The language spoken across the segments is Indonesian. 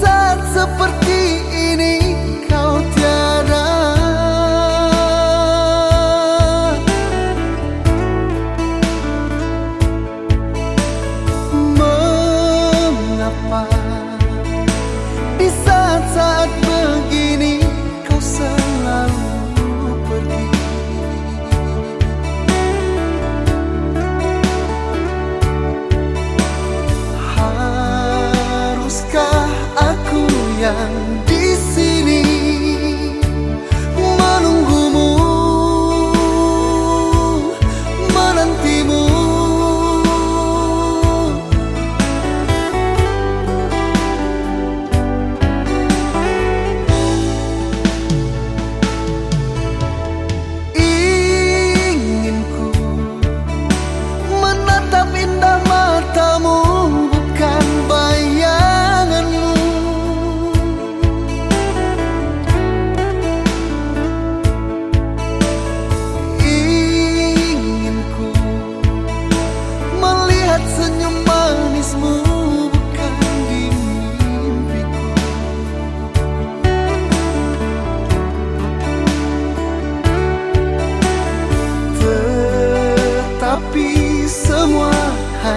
saat seperti ini.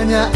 Hanya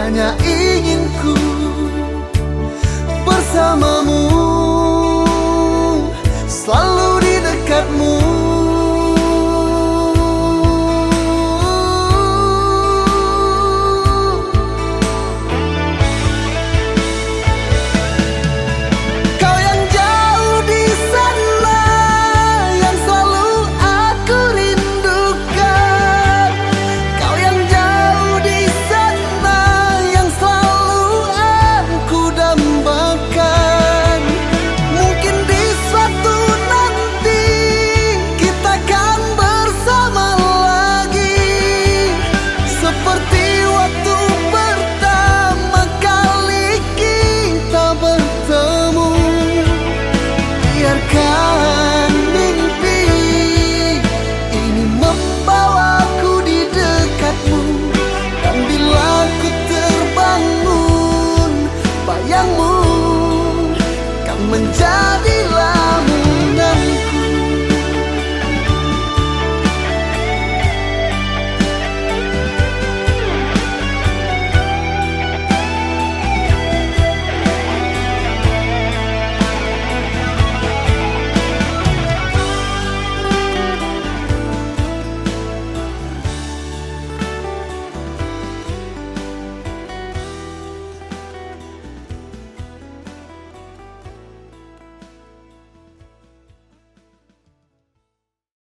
hanya inginku bersamamu